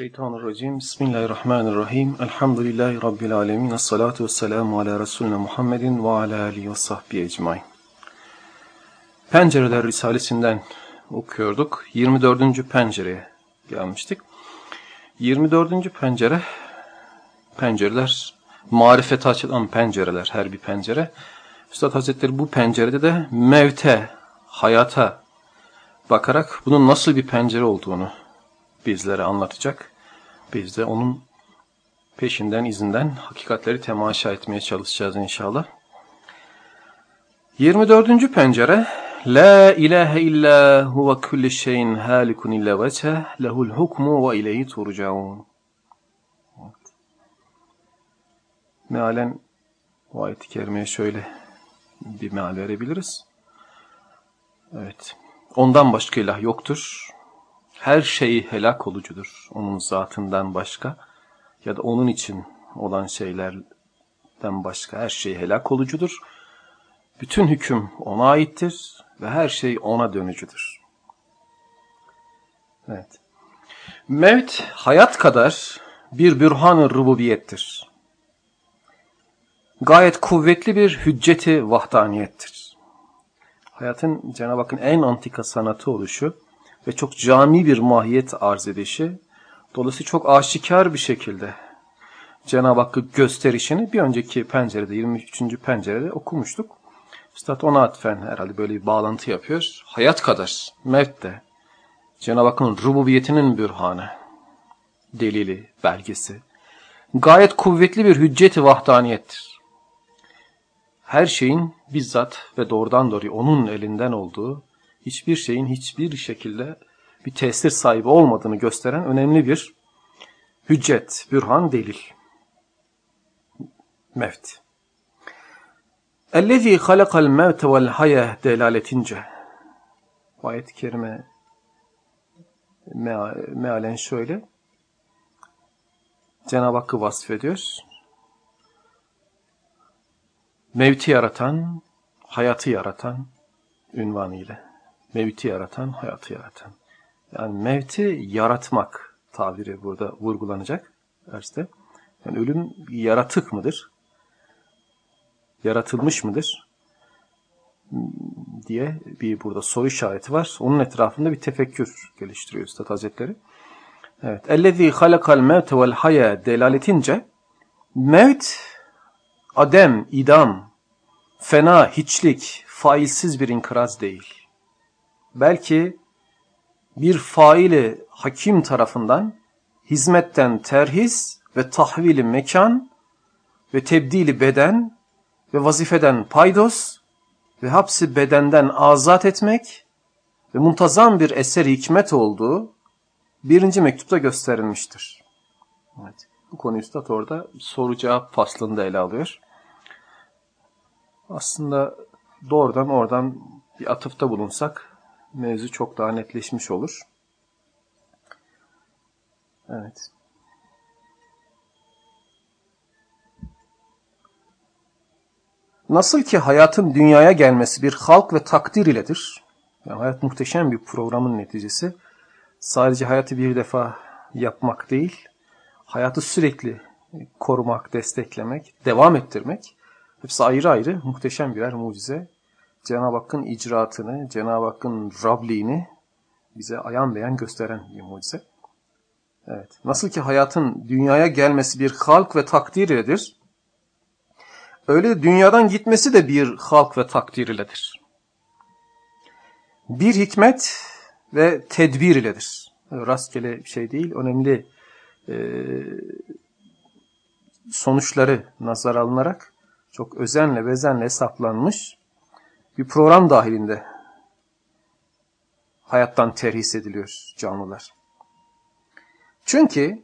Euzubillahimineşşeytanirracim. Bismillahirrahmanirrahim. Elhamdülillahi Rabbil alemin. Esselatu vesselamu ala Resulüne Muhammedin ve ala alihi ve sahbihi ecmain. Pencereler Risalesinden okuyorduk. 24. pencereye gelmiştik. 24. pencere, pencereler, marifete açılan pencereler, her bir pencere. Üstad Hazretleri bu pencerede de mevte, hayata bakarak bunun nasıl bir pencere olduğunu bizlere anlatacak. Biz de onun peşinden, izinden hakikatleri temaşa etmeye çalışacağız inşallah. 24. pencere La ilahe illa huve kulli şeyin halikun illa vece lehul hukmu ve ileyhi turcaun. Mealen o ayet-i kerimeye şöyle bir meal verebiliriz. Evet. Ondan başka ilah yoktur. Her şey helak olucudur. Onun zatından başka ya da onun için olan şeylerden başka her şey helak olucudur. Bütün hüküm ona aittir ve her şey ona dönücüdür. Evet. Mevt hayat kadar bir bürhan-ı rububiyettir. Gayet kuvvetli bir hücceti vahdaniyettir. Hayatın Cenab-ı Hakk'ın en antika sanatı oluşu ve çok cami bir mahiyet arz edişi, dolayısıyla çok aşikar bir şekilde Cenab-ı Hakk'ı gösterişini bir önceki pencerede, 23. pencerede okumuştuk. Üstad ona atfen herhalde böyle bir bağlantı yapıyor. Hayat kadar, mevt de Cenab-ı Hakk'ın rububiyetinin bürhanı, delili, belgesi. Gayet kuvvetli bir hücceti vahdaniyettir. Her şeyin bizzat ve doğrudan doğruya onun elinden olduğu, hiçbir şeyin hiçbir şekilde bir tesir sahibi olmadığını gösteren önemli bir hüccet, bürhan, delil. Mevt. اَلَّذ۪ي خَلَقَ الْمَوْتَ وَالْحَيَةِ delaletince. Bu ayet-i kerime mealen şöyle. Cenab-ı Hakk'ı vasfediyor. Mevti yaratan, hayatı yaratan ünvanıyla. Mevti yaratan, hayatı yaratan. Yani mevti yaratmak tabiri burada vurgulanacak derste. Yani ölüm yaratık mıdır? Yaratılmış mıdır? diye bir burada soru işareti var. Onun etrafında bir tefekkür geliştiriyor Üstad Hazretleri. Evet. Ellezî halakal mevte vel haya delaletince mevt, adem, idam, fena, hiçlik, failsiz bir inkıraz değil. Belki bir faili hakim tarafından hizmetten terhis ve tahvili mekan ve tebdili beden ve vazifeden paydos ve hapsi bedenden azat etmek ve muntazam bir eser hikmet olduğu birinci mektupta gösterilmiştir. Evet, bu konuyu Üstad orada soru cevap faslında ele alıyor. Aslında doğrudan oradan bir atıfta bulunsak mevzu çok daha netleşmiş olur. Evet. Nasıl ki hayatın dünyaya gelmesi bir halk ve takdir iledir. Yani hayat muhteşem bir programın neticesi. Sadece hayatı bir defa yapmak değil, hayatı sürekli korumak, desteklemek, devam ettirmek hepsi ayrı ayrı muhteşem birer mucize. Cenab-ı Hakk'ın icraatını, Cenab-ı Hakk'ın Rabliğini bize ayan beyan gösteren bir mucize. Evet. Nasıl ki hayatın dünyaya gelmesi bir halk ve takdir iledir. Öyle dünyadan gitmesi de bir halk ve takdir iledir. Bir hikmet ve tedbir iledir. Rastgele bir şey değil, önemli e, sonuçları nazar alınarak çok özenle bezenle hesaplanmış bir program dahilinde hayattan terhis ediliyor canlılar. Çünkü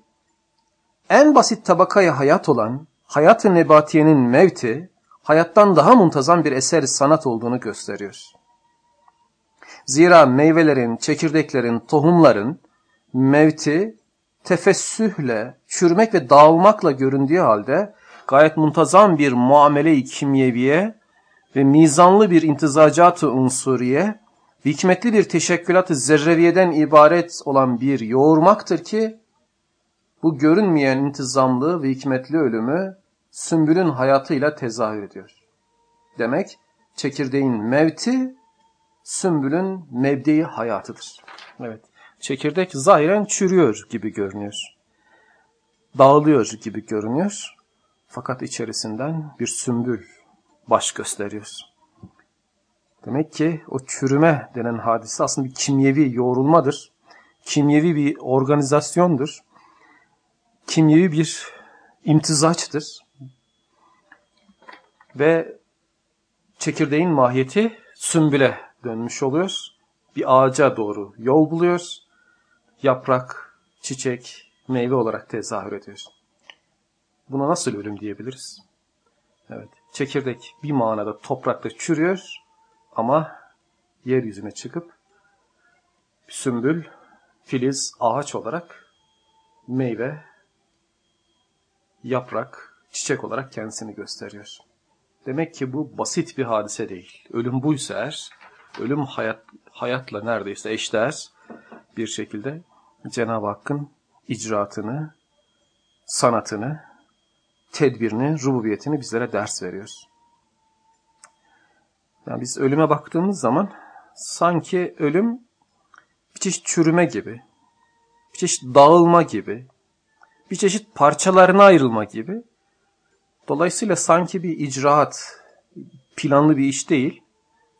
en basit tabakaya hayat olan hayat-ı nebatiyenin mevti, hayattan daha muntazam bir eser sanat olduğunu gösteriyor. Zira meyvelerin, çekirdeklerin, tohumların mevti tefessühle, çürümek ve dağılmakla göründüğü halde gayet muntazam bir muamele-i kimyeviye ve mizanlı bir intizacat-ı unsuriye ve hikmetli bir teşekkülat-ı zerreviyeden ibaret olan bir yoğurmaktır ki bu görünmeyen intizamlı ve hikmetli ölümü sümbülün hayatıyla tezahür ediyor. Demek çekirdeğin mevti sümbülün mevdeyi hayatıdır. Evet. Çekirdek zahiren çürüyor gibi görünüyor. Dağılıyor gibi görünüyor. Fakat içerisinden bir sümbül baş gösteriyor. Demek ki o çürüme denen hadise aslında bir kimyevi yoğrulmadır. Kimyevi bir organizasyondur. Kimyevi bir imtizaçtır. Ve çekirdeğin mahiyeti sümbüle dönmüş oluyor. Bir ağaca doğru yol buluyor. Yaprak, çiçek, meyve olarak tezahür ediyor. Buna nasıl ölüm diyebiliriz? Evet, çekirdek bir manada toprakta çürüyor ama yeryüzüne çıkıp sümbül, filiz, ağaç olarak meyve, yaprak, çiçek olarak kendisini gösteriyor. Demek ki bu basit bir hadise değil. Ölüm buysa eğer, ölüm hayat, hayatla neredeyse eşdeğer bir şekilde Cenab-ı Hakk'ın icraatını, sanatını, tedbirini, rububiyetini bizlere ders veriyor. Yani biz ölüme baktığımız zaman sanki ölüm bir çeşit çürüme gibi, bir çeşit dağılma gibi, bir çeşit parçalarına ayrılma gibi. Dolayısıyla sanki bir icraat, planlı bir iş değil,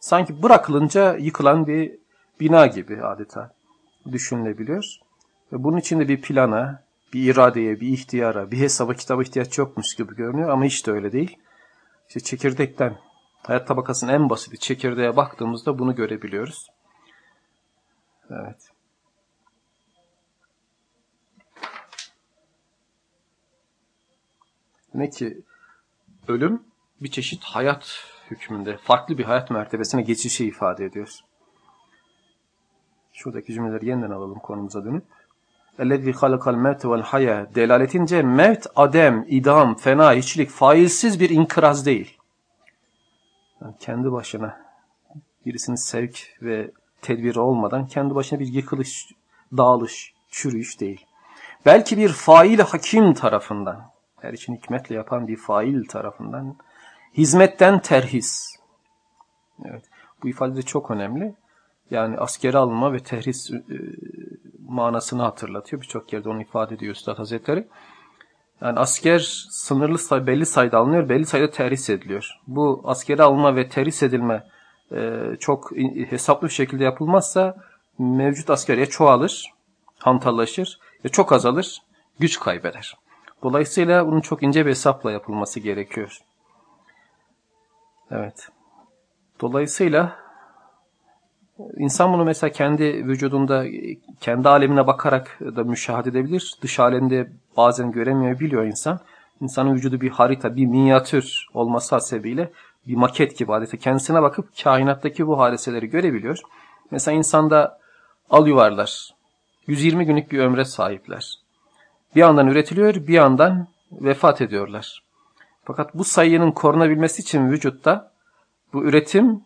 sanki bırakılınca yıkılan bir bina gibi adeta düşünülebiliyor. Ve bunun içinde bir plana, bir iradeye, bir ihtiyara, bir hesaba kitaba ihtiyaç yokmuş gibi görünüyor ama hiç de öyle değil. İşte çekirdekten, hayat tabakasının en basiti çekirdeğe baktığımızda bunu görebiliyoruz. Evet. Demek ki ölüm bir çeşit hayat hükmünde, farklı bir hayat mertebesine geçişi ifade ediyor. Şuradaki cümleleri yeniden alalım konumuza dönüp. اَلَّذ۪ي خَلَقَ الْمَوْتِ وَالْحَيَى Delaletince mevt, adem, idam, fena, hiçlik, failsiz bir inkıraz değil. Yani kendi başına birisinin sevk ve tedbiri olmadan kendi başına bir yıkılış, dağılış, çürüyüş değil. Belki bir fail hakim tarafından, her için hikmetle yapan bir fail tarafından, hizmetten terhis. Evet, bu ifade de çok önemli. Yani askere alınma ve terhis e, manasını hatırlatıyor. Birçok yerde onu ifade ediyor Üstad Hazretleri. Yani asker sınırlı say belli sayıda alınıyor, belli sayıda terhis ediliyor. Bu askere alınma ve terhis edilme e, çok hesaplı bir şekilde yapılmazsa mevcut askeriye çoğalır, hantallaşır ve çok azalır, güç kaybeder. Dolayısıyla bunun çok ince bir hesapla yapılması gerekiyor. Evet. Dolayısıyla İnsan bunu mesela kendi vücudunda, kendi alemine bakarak da müşahede edebilir. Dış alemde bazen göremeyebiliyor insan. İnsanın vücudu bir harita, bir minyatür olması hasebiyle bir maket gibi adeta kendisine bakıp kainattaki bu hadiseleri görebiliyor. Mesela insanda al yuvarlar 120 günlük bir ömre sahipler. Bir yandan üretiliyor, bir yandan vefat ediyorlar. Fakat bu sayının korunabilmesi için vücutta bu üretim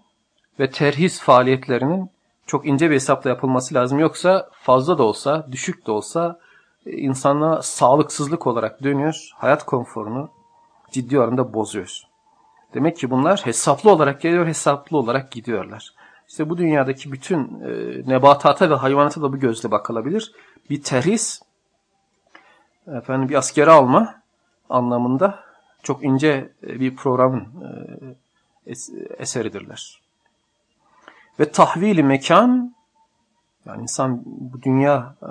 ve terhis faaliyetlerinin çok ince bir hesapla yapılması lazım. Yoksa fazla da olsa, düşük de olsa e, insana sağlıksızlık olarak dönüyor. Hayat konforunu ciddi oranda bozuyor. Demek ki bunlar hesaplı olarak geliyor, hesaplı olarak gidiyorlar. İşte bu dünyadaki bütün e, nebatata ve hayvanata da bu gözle bakılabilir. Bir terhis, efendim bir askere alma anlamında çok ince e, bir programın e, eseridirler. Ve tahvili mekan yani insan bu dünya e,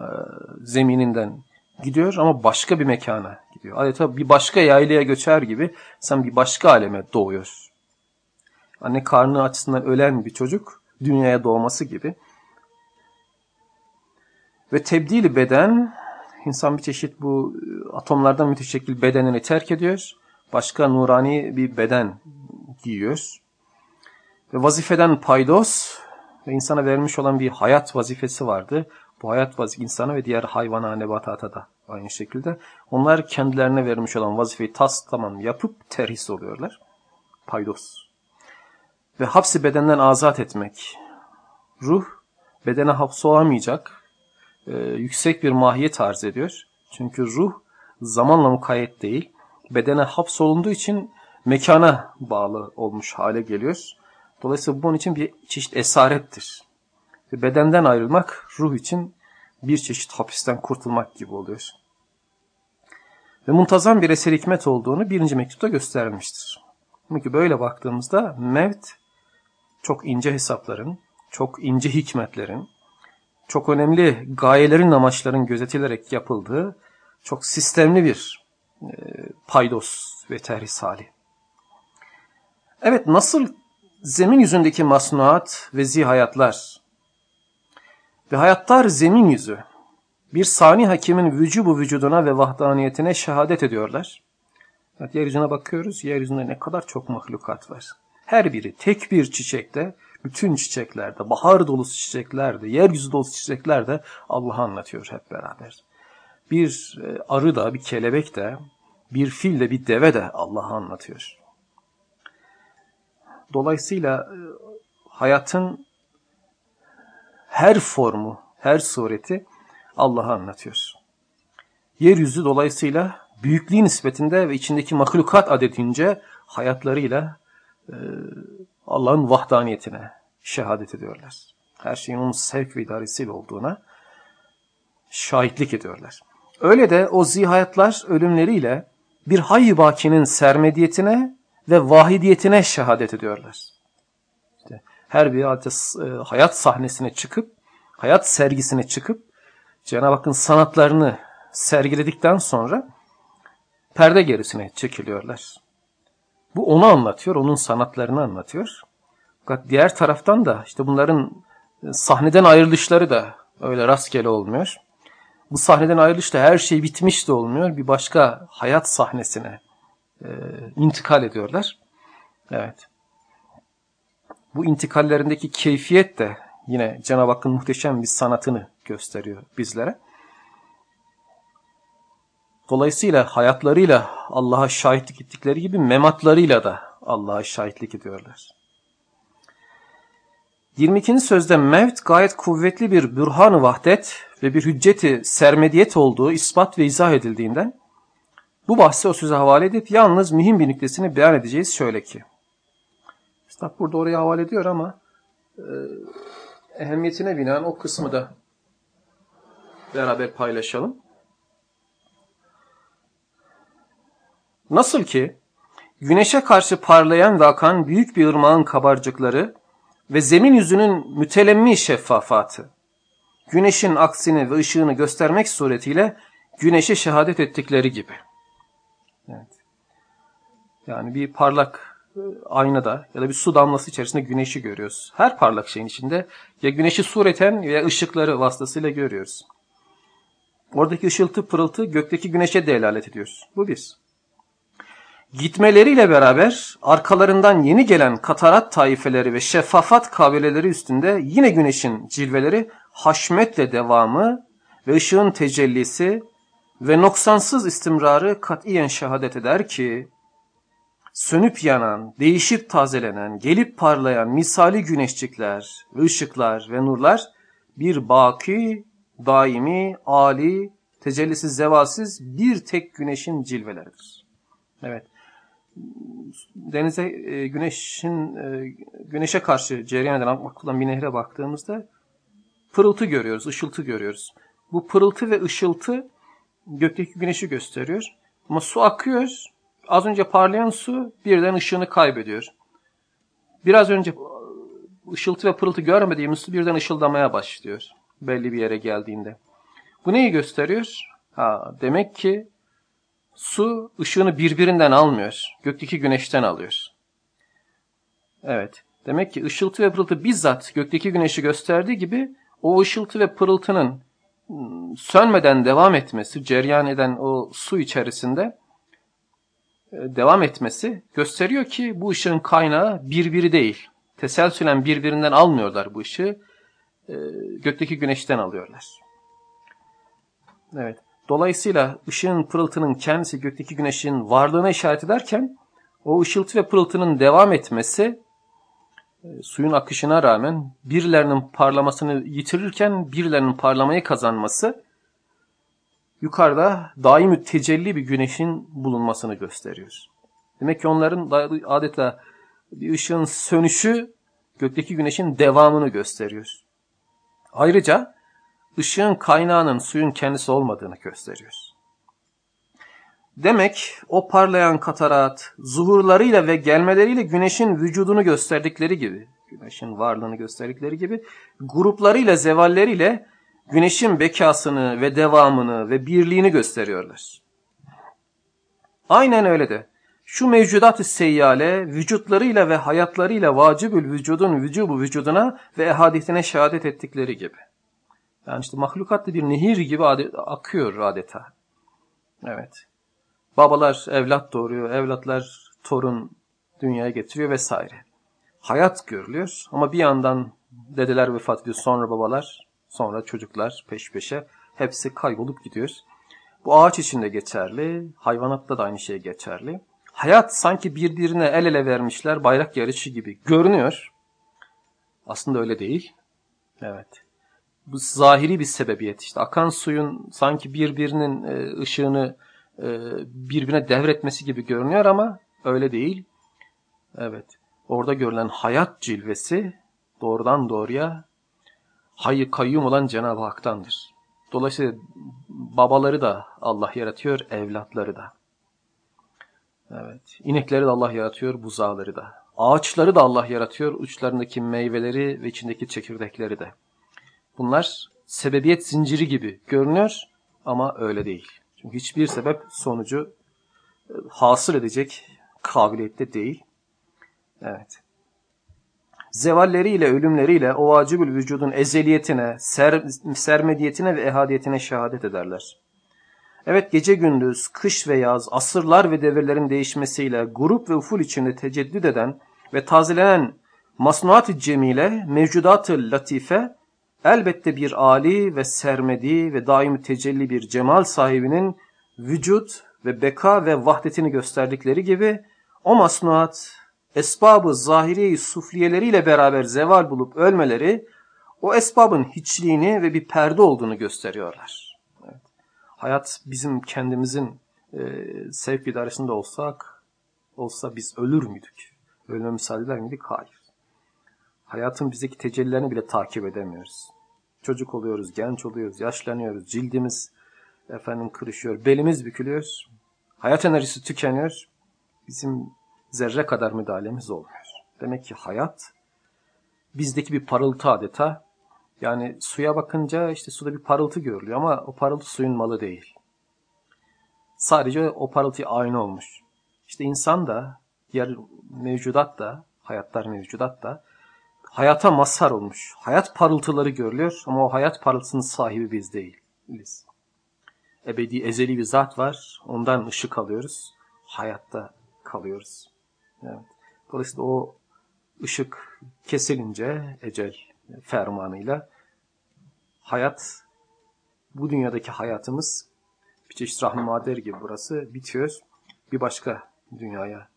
zemininden gidiyor ama başka bir mekana gidiyor. Adeta bir başka yaylaya göçer gibi sen bir başka aleme doğuyorsun. Anne karnı açısından ölen bir çocuk dünyaya doğması gibi. Ve tebdili beden insan bir çeşit bu e, atomlardan müteşekkil bedenini terk ediyor. Başka nurani bir beden giyiyor. Ve vazifeden paydos ve insana vermiş olan bir hayat vazifesi vardı. Bu hayat vazifesi insana ve diğer hayvana, nebatata da aynı şekilde. Onlar kendilerine vermiş olan vazifeyi tas tamam yapıp terhis oluyorlar. Paydos. Ve hapsi bedenden azat etmek. Ruh bedene hapsolamayacak e, yüksek bir mahiyet arz ediyor. Çünkü ruh zamanla mukayyet değil. Bedene hapsolunduğu için mekana bağlı olmuş hale geliyor. Dolayısıyla bunun için bir çeşit esarettir. Ve bedenden ayrılmak ruh için bir çeşit hapisten kurtulmak gibi oluyor. Ve muntazam bir eser hikmet olduğunu birinci mektupta göstermiştir. Çünkü böyle baktığımızda mevt çok ince hesapların, çok ince hikmetlerin, çok önemli gayelerin, amaçların gözetilerek yapıldığı çok sistemli bir e, paydos ve terhis hali. Evet nasıl zemin yüzündeki masnuat ve zihayatlar ve hayatlar zemin yüzü bir sani hakimin vücubu vücuduna ve vahdaniyetine şehadet ediyorlar. Evet, yeryüzüne bakıyoruz. Yeryüzünde ne kadar çok mahlukat var. Her biri tek bir çiçekte, bütün çiçeklerde, bahar dolusu çiçeklerde, yeryüzü dolusu çiçeklerde Allah'ı anlatıyor hep beraber. Bir e, arı da, bir kelebek de, bir fil de, bir deve de Allah'ı anlatıyor. Dolayısıyla e, hayatın her formu, her sureti Allah'ı anlatıyor. Yeryüzü dolayısıyla büyüklüğü nispetinde ve içindeki mahlukat adedince hayatlarıyla e, Allah'ın vahdaniyetine şehadet ediyorlar. Her şeyin onun sevk ve idaresiyle olduğuna şahitlik ediyorlar. Öyle de o zihayatlar ölümleriyle bir hayy bakinin sermediyetine ve vahidiyetine şehadet ediyorlar. İşte her bir e, hayat sahnesine çıkıp, hayat sergisine çıkıp Cenab-ı Hakk'ın sanatlarını sergiledikten sonra perde gerisine çekiliyorlar. Bu onu anlatıyor, onun sanatlarını anlatıyor. Fakat diğer taraftan da işte bunların e, sahneden ayrılışları da öyle rastgele olmuyor. Bu sahneden ayrılışta her şey bitmiş de olmuyor. Bir başka hayat sahnesine e, intikal ediyorlar. Evet. Bu intikallerindeki keyfiyet de yine Cenab-ı Hakk'ın muhteşem bir sanatını gösteriyor bizlere. Dolayısıyla hayatlarıyla Allah'a şahitlik ettikleri gibi mematlarıyla da Allah'a şahitlik ediyorlar. 22. sözde mevt gayet kuvvetli bir bürhan-ı vahdet ve bir hücceti sermediyet olduğu ispat ve izah edildiğinden bu bahsi o söze havale edip yalnız mühim bir nüktesini beyan edeceğiz şöyle ki. Üstad burada oraya havale ediyor ama e, ehemmiyetine binaen o kısmı da beraber paylaşalım. Nasıl ki güneşe karşı parlayan ve akan büyük bir ırmağın kabarcıkları ve zemin yüzünün mütelemmi şeffafatı, güneşin aksini ve ışığını göstermek suretiyle güneşe şehadet ettikleri gibi. Evet. Yani bir parlak e, aynada ya da bir su damlası içerisinde güneşi görüyoruz. Her parlak şeyin içinde ya güneşi sureten ya ışıkları vasıtasıyla görüyoruz. Oradaki ışıltı pırıltı gökteki güneşe delalet ediyoruz. Bu bir. Gitmeleriyle beraber arkalarından yeni gelen katarat taifeleri ve şeffafat kabileleri üstünde yine güneşin cilveleri haşmetle devamı ve ışığın tecellisi ve noksansız istimrarı katiyen şehadet eder ki sönüp yanan, değişip tazelenen, gelip parlayan misali güneşçikler ışıklar ve nurlar bir baki, daimi, ali, tecellisiz, zevasiz bir tek güneşin cilveleridir. Evet denize e, güneşin e, güneşe karşı cereyan eden akmakla bir nehre baktığımızda pırıltı görüyoruz, ışıltı görüyoruz. Bu pırıltı ve ışıltı gökteki güneşi gösteriyor. Ama su akıyor. Az önce parlayan su birden ışığını kaybediyor. Biraz önce ışıltı ve pırıltı görmediğimiz su birden ışıldamaya başlıyor. Belli bir yere geldiğinde. Bu neyi gösteriyor? Ha, demek ki Su ışığını birbirinden almıyor. Gökteki güneşten alıyor. Evet. Demek ki ışıltı ve pırıltı bizzat gökteki güneşi gösterdiği gibi o ışıltı ve pırıltının sönmeden devam etmesi, ceryan eden o su içerisinde e, devam etmesi gösteriyor ki bu ışığın kaynağı birbiri değil. Teselsülen birbirinden almıyorlar bu ışığı. E, gökteki güneşten alıyorlar. Evet. Dolayısıyla ışığın pırıltının kendisi gökteki güneşin varlığına işaret ederken o ışıltı ve pırıltının devam etmesi suyun akışına rağmen birilerinin parlamasını yitirirken birilerinin parlamayı kazanması yukarıda daimi tecelli bir güneşin bulunmasını gösteriyor. Demek ki onların adeta bir ışığın sönüşü gökteki güneşin devamını gösteriyor. Ayrıca ışığın kaynağının suyun kendisi olmadığını gösteriyor. Demek o parlayan katarat zuhurlarıyla ve gelmeleriyle güneşin vücudunu gösterdikleri gibi, güneşin varlığını gösterdikleri gibi gruplarıyla zevalleriyle güneşin bekasını ve devamını ve birliğini gösteriyorlar. Aynen öyle de şu mevcudat-ı seyyale vücutlarıyla ve hayatlarıyla vacibül vücudun vücubu vücuduna ve ehadetine şehadet ettikleri gibi. Yani işte mahlukat da bir nehir gibi adet, akıyor adeta. Evet. Babalar evlat doğuruyor, evlatlar torun dünyaya getiriyor vesaire. Hayat görülüyor ama bir yandan dedeler vefat ediyor, sonra babalar, sonra çocuklar peş peşe hepsi kaybolup gidiyor. Bu ağaç için de geçerli, hayvanatta da aynı şey geçerli. Hayat sanki birbirine el ele vermişler bayrak yarışı gibi görünüyor. Aslında öyle değil. Evet. Bu zahiri bir sebebiyet. İşte akan suyun sanki birbirinin e, ışığını birbirine devretmesi gibi görünüyor ama öyle değil. Evet. Orada görülen hayat cilvesi doğrudan doğruya hayı kayyum olan Cenab-ı Hak'tandır. Dolayısıyla babaları da Allah yaratıyor, evlatları da. Evet. İnekleri de Allah yaratıyor, buzağları da. Ağaçları da Allah yaratıyor, uçlarındaki meyveleri ve içindeki çekirdekleri de. Bunlar sebebiyet zinciri gibi görünüyor ama öyle değil. Çünkü hiçbir sebep sonucu e, hasıl edecek kabiliyette değil. Evet. Zevalleriyle, ölümleriyle o vacibül vücudun ezeliyetine, ser, sermediyetine ve ehadiyetine şehadet ederler. Evet gece gündüz, kış ve yaz, asırlar ve devirlerin değişmesiyle grup ve uful içinde teceddüd eden ve tazelenen masnuat-ı cemile, mevcudat-ı latife, elbette bir ali ve sermedi ve daimi tecelli bir cemal sahibinin vücut ve beka ve vahdetini gösterdikleri gibi o masnuat esbabı zahiri sufliyeleriyle beraber zeval bulup ölmeleri o esbabın hiçliğini ve bir perde olduğunu gösteriyorlar. Evet. Hayat bizim kendimizin e, sevk idaresinde olsak olsa biz ölür müydük? Ölüme müsaade miydik? Hayır. Hayatın bizdeki tecellilerini bile takip edemiyoruz. Çocuk oluyoruz, genç oluyoruz, yaşlanıyoruz, cildimiz efendim kırışıyor, belimiz bükülüyor, hayat enerjisi tükeniyor. Bizim zerre kadar müdahalemiz olmuyor. Demek ki hayat bizdeki bir parıltı adeta. Yani suya bakınca işte suda bir parıltı görülüyor ama o parıltı suyun malı değil. Sadece o parıltı aynı olmuş. İşte insan da, diğer mevcudat da, hayatlar mevcudat da hayata mazhar olmuş. Hayat parıltıları görülüyor ama o hayat parıltısının sahibi biz değiliz. Ebedi, ezeli bir zat var. Ondan ışık alıyoruz. Hayatta kalıyoruz. Evet. Dolayısıyla o ışık kesilince ecel fermanıyla hayat, bu dünyadaki hayatımız bir çeşit rahmi mader gibi burası bitiyor. Bir başka dünyaya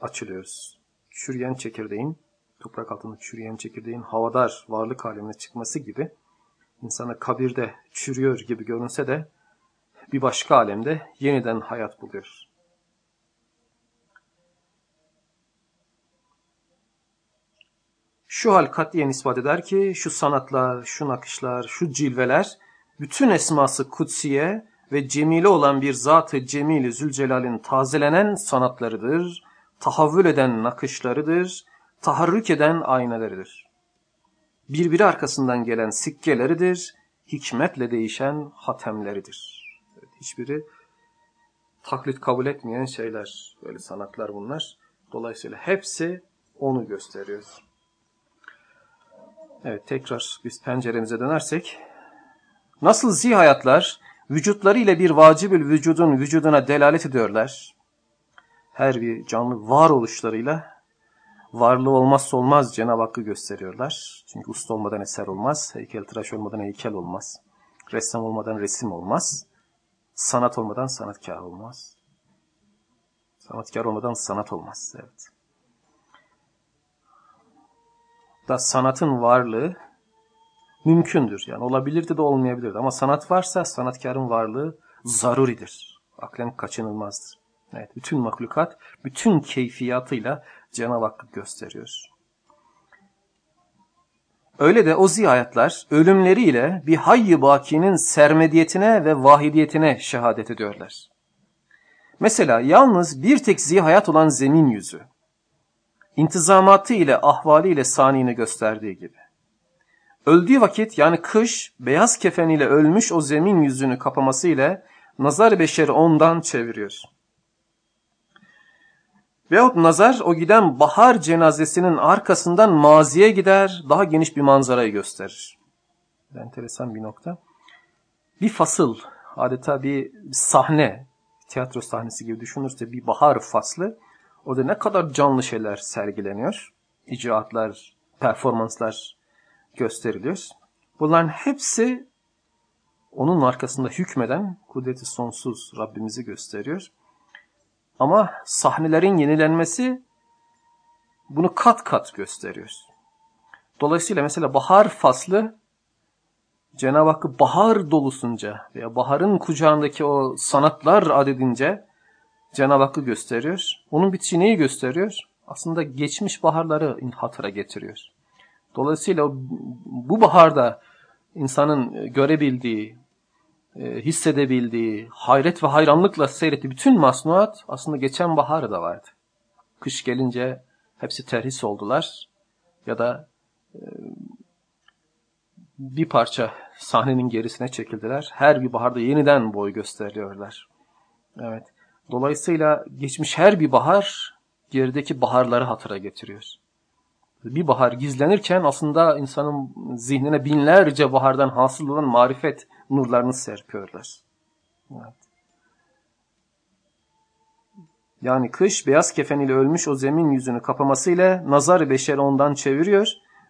açılıyoruz. Çürüyen çekirdeğin toprak altında çürüyen çekirdeğin havadar varlık haline çıkması gibi insana kabirde çürüyor gibi görünse de bir başka alemde yeniden hayat buluyor. Şu hal katiyen ispat eder ki şu sanatlar, şu nakışlar, şu cilveler bütün esması kutsiye ve cemile olan bir zat-ı cemili Zülcelal'in tazelenen sanatlarıdır, tahavvül eden nakışlarıdır, taharrük eden aynalarıdır. Birbiri arkasından gelen sikkeleridir, hikmetle değişen hatemleridir. Evet, hiçbiri taklit kabul etmeyen şeyler, böyle sanatlar bunlar. Dolayısıyla hepsi onu gösteriyor. Evet tekrar biz penceremize dönersek. Nasıl zihayatlar vücutlarıyla bir vacibül vücudun vücuduna delalet ediyorlar. Her bir canlı varoluşlarıyla varlığı olmazsa olmaz Cenab-ı Hakk'ı gösteriyorlar. Çünkü usta olmadan eser olmaz, heykel tıraş olmadan heykel olmaz, ressam olmadan resim olmaz. Sanat olmadan sanatkar olmaz. Sanatkar olmadan sanat olmaz. Evet. Da sanatın varlığı mümkündür. Yani olabilirdi de olmayabilirdi. Ama sanat varsa sanatkarın varlığı zaruridir. Aklen kaçınılmazdır. Evet, bütün mahlukat, bütün keyfiyatıyla Cenab-ı Hakk'ı gösteriyor. Öyle de o ziyayatlar ölümleriyle bir hayy bakinin sermediyetine ve vahidiyetine şehadet ediyorlar. Mesela yalnız bir tek zihayat olan zemin yüzü, intizamatı ile ahvali ile saniyini gösterdiği gibi. Öldüğü vakit yani kış beyaz kefeniyle ölmüş o zemin yüzünü kapaması ile nazar beşeri ondan çeviriyor. Veyahut nazar o giden bahar cenazesinin arkasından maziye gider, daha geniş bir manzarayı gösterir. Enteresan bir nokta. Bir fasıl, adeta bir sahne, tiyatro sahnesi gibi düşünürse bir bahar faslı. Orada ne kadar canlı şeyler sergileniyor. İcraatlar, performanslar gösteriliyor. Bunların hepsi onun arkasında hükmeden kudreti sonsuz Rabbimizi gösteriyor. Ama sahnelerin yenilenmesi bunu kat kat gösteriyor. Dolayısıyla mesela bahar faslı Cenab-ı Hakk'ı bahar dolusunca veya baharın kucağındaki o sanatlar adedince Cenab-ı Hakk'ı gösteriyor. Onun bitişi neyi gösteriyor? Aslında geçmiş baharları hatıra getiriyor. Dolayısıyla bu baharda insanın görebildiği, e, hissedebildiği, hayret ve hayranlıkla seyrettiği bütün masnuat aslında geçen bahar da vardı. Kış gelince hepsi terhis oldular ya da e, bir parça sahnenin gerisine çekildiler. Her bir baharda yeniden boy gösteriyorlar. Evet. Dolayısıyla geçmiş her bir bahar gerideki baharları hatıra getiriyor. Bir bahar gizlenirken aslında insanın zihnine binlerce bahardan hasıl olan marifet nurlarını serpiyorlar. Evet. Yani kış beyaz kefen ile ölmüş o zemin yüzünü kapamasıyla nazar beşer ondan çeviriyor.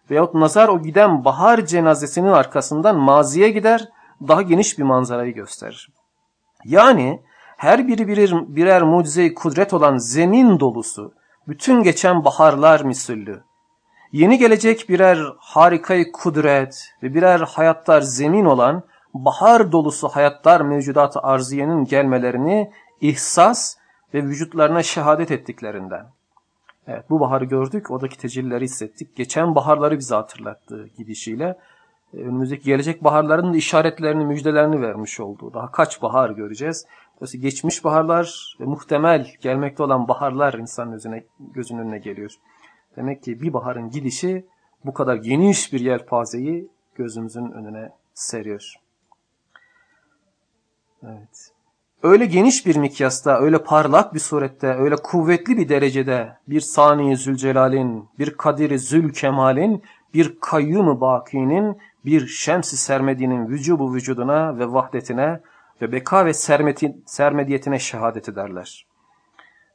Veyahut nazar o giden bahar cenazesinin arkasından maziye gider, daha geniş bir manzarayı gösterir. Yani her biri birer, birer mucize kudret olan zemin dolusu, bütün geçen baharlar misüllü, yeni gelecek birer harikayı kudret ve birer hayatlar zemin olan bahar dolusu hayatlar mevcudat-ı arziyenin gelmelerini ihsas ve vücutlarına şehadet ettiklerinden. Evet bu baharı gördük, oradaki tecilleri hissettik. Geçen baharları bize hatırlattı gidişiyle. E, önümüzdeki gelecek baharların da işaretlerini, müjdelerini vermiş oldu. Daha kaç bahar göreceğiz? Dolayısıyla geçmiş baharlar ve muhtemel gelmekte olan baharlar insanın gözüne, gözünün önüne geliyor. Demek ki bir baharın gidişi bu kadar geniş bir yelpazeyi gözümüzün önüne seriyor. Evet. Öyle geniş bir mikyasta, öyle parlak bir surette, öyle kuvvetli bir derecede bir sani Zülcelal'in, bir kadiri Zülkemal'in, bir kayyum bakinin, bir şems-i sermediğinin vücubu vücuduna ve vahdetine ve beka ve sermeti, sermediyetine şehadet ederler.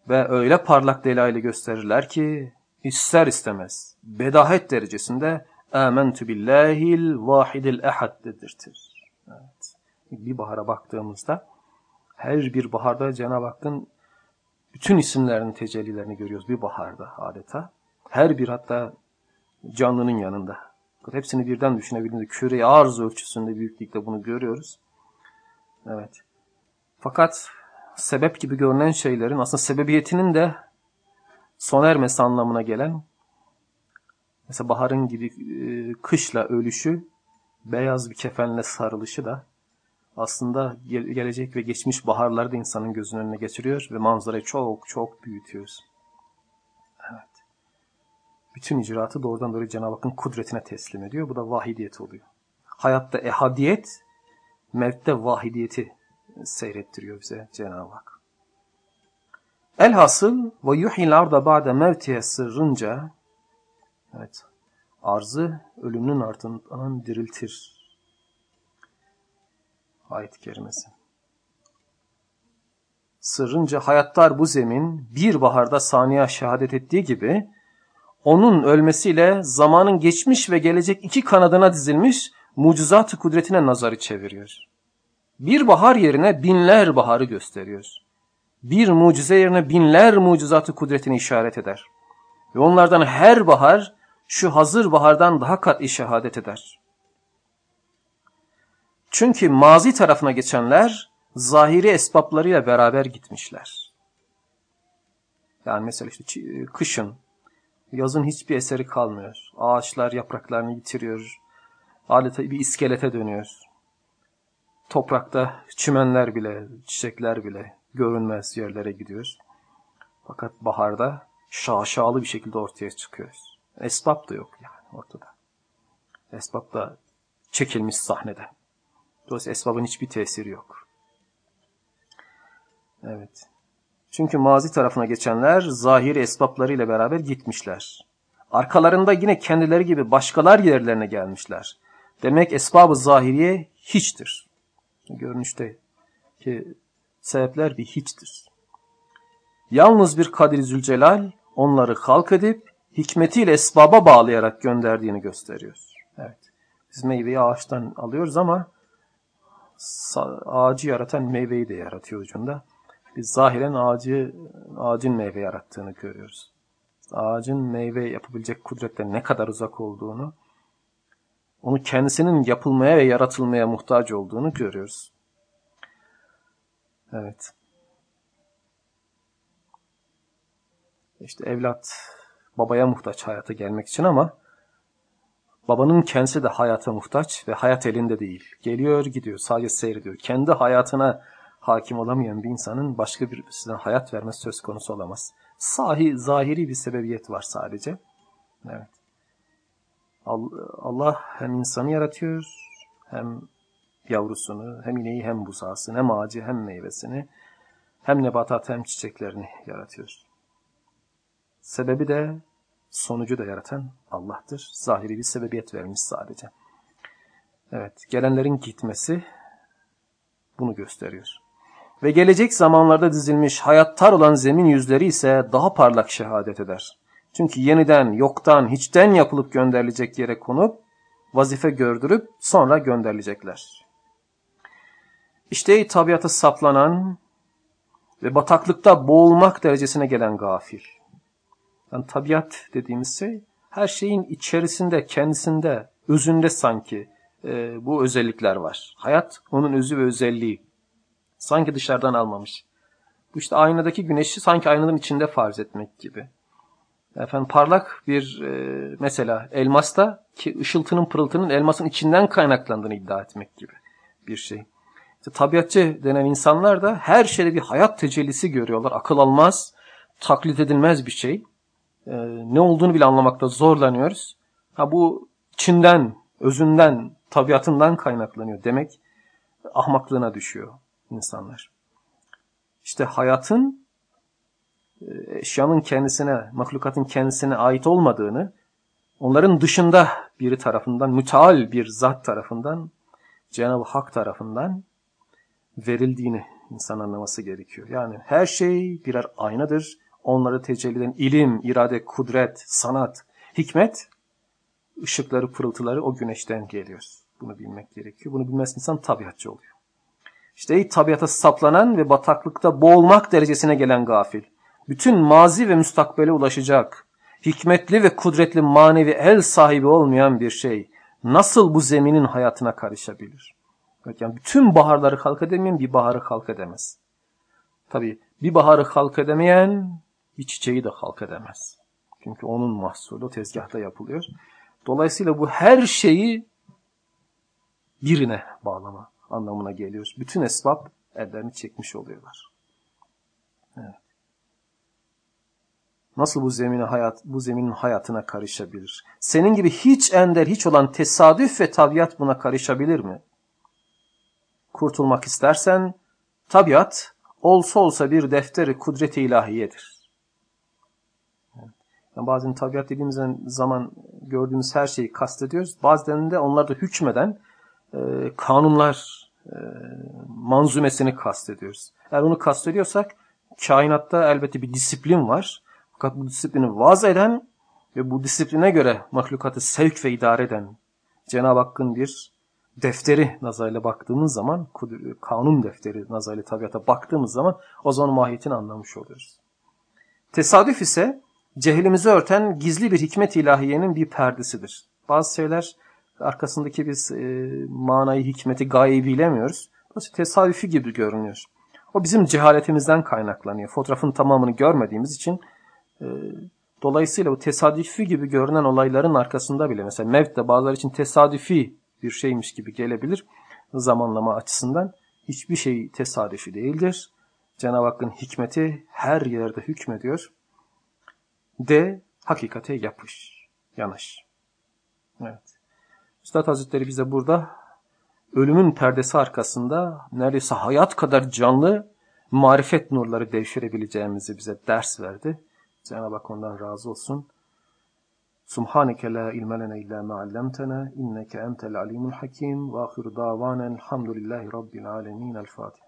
Ve öyle parlak delaylı gösterirler ki ister istemez bedahet derecesinde ''Âmentü billâhil vâhidil ehad'' dedirtir. Evet bir bahara baktığımızda her bir baharda Cenab-ı Hakk'ın bütün isimlerinin tecellilerini görüyoruz bir baharda adeta. Her bir hatta canlının yanında. Hepsini birden düşünebildiğimizde küre arz ölçüsünde büyüklükte bunu görüyoruz. Evet. Fakat sebep gibi görünen şeylerin aslında sebebiyetinin de sona ermesi anlamına gelen mesela baharın gibi e, kışla ölüşü, beyaz bir kefenle sarılışı da aslında gelecek ve geçmiş baharları da insanın gözünün önüne getiriyor ve manzarayı çok çok büyütüyoruz. Evet. Bütün icraatı doğrudan doğruya Cenab-ı Hakk'ın kudretine teslim ediyor. Bu da vahidiyet oluyor. Hayatta ehadiyet, mevtte vahidiyeti seyrettiriyor bize Cenab-ı Hak. Elhasıl ve yuhil arda ba'de mevtiye sırrınca evet, arzı ölümünün ardından diriltir ayet-i kerimesi. Sırrınca hayatlar bu zemin bir baharda saniye şehadet ettiği gibi onun ölmesiyle zamanın geçmiş ve gelecek iki kanadına dizilmiş mucizat-ı kudretine nazarı çeviriyor. Bir bahar yerine binler baharı gösteriyor. Bir mucize yerine binler mucizatı kudretini işaret eder. Ve onlardan her bahar şu hazır bahardan daha kat şehadet eder. Çünkü mazi tarafına geçenler zahiri esbaplarıyla beraber gitmişler. Yani mesela işte kışın, yazın hiçbir eseri kalmıyor. Ağaçlar yapraklarını yitiriyor. Adeta bir iskelete dönüyor. Toprakta çimenler bile, çiçekler bile görünmez yerlere gidiyor. Fakat baharda şaşalı bir şekilde ortaya çıkıyor. Esbab da yok yani ortada. Esbab da çekilmiş sahneden. Dolayısıyla esbabın hiçbir tesiri yok. Evet. Çünkü mazi tarafına geçenler zahiri esbaplarıyla beraber gitmişler. Arkalarında yine kendileri gibi başkalar yerlerine gelmişler. Demek esbabı zahiriye hiçtir. Görünüşte ki sebepler bir hiçtir. Yalnız bir Kadir Zülcelal onları halk edip hikmetiyle esbaba bağlayarak gönderdiğini gösteriyor. Evet. Biz meyveyi ağaçtan alıyoruz ama ağacı yaratan meyveyi de yaratıyor ucunda. Biz zahiren ağacı, ağacın meyve yarattığını görüyoruz. Ağacın meyve yapabilecek kudretten ne kadar uzak olduğunu, onu kendisinin yapılmaya ve yaratılmaya muhtaç olduğunu görüyoruz. Evet. İşte evlat babaya muhtaç hayata gelmek için ama babanın kendisi de hayata muhtaç ve hayat elinde değil. Geliyor gidiyor sadece seyrediyor. Kendi hayatına hakim olamayan bir insanın başka birisine hayat vermesi söz konusu olamaz. Sahi, zahiri bir sebebiyet var sadece. Evet. Allah hem insanı yaratıyor hem yavrusunu, hem ineği hem buzağısını, hem ağacı hem meyvesini, hem nebatat hem çiçeklerini yaratıyor. Sebebi de sonucu da yaratan Allah'tır. Zahiri bir sebebiyet vermiş sadece. Evet, gelenlerin gitmesi bunu gösteriyor. Ve gelecek zamanlarda dizilmiş hayattar olan zemin yüzleri ise daha parlak şehadet eder. Çünkü yeniden, yoktan, hiçten yapılıp gönderilecek yere konup, vazife gördürüp sonra gönderilecekler. İşte tabiata saplanan ve bataklıkta boğulmak derecesine gelen gafil. Yani tabiat dediğimiz şey her şeyin içerisinde, kendisinde, özünde sanki e, bu özellikler var. Hayat onun özü ve özelliği. Sanki dışarıdan almamış. Bu işte aynadaki güneşi sanki aynanın içinde farz etmek gibi. Efendim parlak bir e, mesela elmasta ki ışıltının pırıltının elmasın içinden kaynaklandığını iddia etmek gibi bir şey. İşte tabiatçı denen insanlar da her şeyde bir hayat tecellisi görüyorlar. Akıl almaz, taklit edilmez bir şey. Ee, ne olduğunu bile anlamakta zorlanıyoruz. Ha bu içinden, özünden, tabiatından kaynaklanıyor demek ahmaklığına düşüyor insanlar. İşte hayatın e, eşyanın kendisine, mahlukatın kendisine ait olmadığını, onların dışında biri tarafından, müteal bir zat tarafından, Cenab-ı Hak tarafından verildiğini insan anlaması gerekiyor. Yani her şey birer aynadır. Onları tecelli eden ilim, irade, kudret, sanat, hikmet, ışıkları, pırıltıları o güneşten geliyor. Bunu bilmek gerekiyor. Bunu bilmez insan tabiatçı oluyor. İşte tabiata saplanan ve bataklıkta boğulmak derecesine gelen gafil. Bütün mazi ve müstakbele ulaşacak, hikmetli ve kudretli manevi el sahibi olmayan bir şey nasıl bu zeminin hayatına karışabilir? Evet, yani bütün baharları halk edemeyen bir baharı halk edemez. Tabi bir baharı halk edemeyen bir çiçeği de halk edemez. Çünkü onun mahsulü tezgahta yapılıyor. Dolayısıyla bu her şeyi birine bağlama anlamına geliyor. Bütün esbab ellerini çekmiş oluyorlar. Evet. Nasıl bu zemine hayat, bu zeminin hayatına karışabilir? Senin gibi hiç ender, hiç olan tesadüf ve tabiat buna karışabilir mi? kurtulmak istersen tabiat olsa olsa bir defteri kudreti ilahiyedir. Yani bazen tabiat dediğimiz zaman gördüğümüz her şeyi kastediyoruz. Bazen de onlarda hükmeden e, kanunlar e, manzumesini kastediyoruz. Eğer onu kastediyorsak kainatta elbette bir disiplin var. Fakat bu disiplini vaz eden ve bu disipline göre mahlukatı sevk ve idare eden Cenab-ı Hakk'ın bir defteri nazarıyla baktığımız zaman, kanun defteri nazarıyla tabiata baktığımız zaman o zaman mahiyetini anlamış oluyoruz. Tesadüf ise cehilimizi örten gizli bir hikmet ilahiyenin bir perdesidir. Bazı şeyler arkasındaki biz e, manayı, hikmeti, gayeyi bilemiyoruz. Burası tesadüfi gibi görünüyor. O bizim cehaletimizden kaynaklanıyor. Fotoğrafın tamamını görmediğimiz için e, dolayısıyla bu tesadüfi gibi görünen olayların arkasında bile mesela mevt de bazıları için tesadüfi bir şeymiş gibi gelebilir zamanlama açısından. Hiçbir şey tesadüfi değildir. Cenab-ı Hakk'ın hikmeti her yerde hükmediyor. De hakikate yapış, yanaş. Evet. Üstad Hazretleri bize burada ölümün perdesi arkasında neredeyse hayat kadar canlı marifet nurları devşirebileceğimizi bize ders verdi. Cenab-ı Hak ondan razı olsun. Subhaneke la ilme lena illa ma allamtana inneke entel alimul hakim ve ahiru davanen elhamdülillahi rabbil alemin. El Fatiha.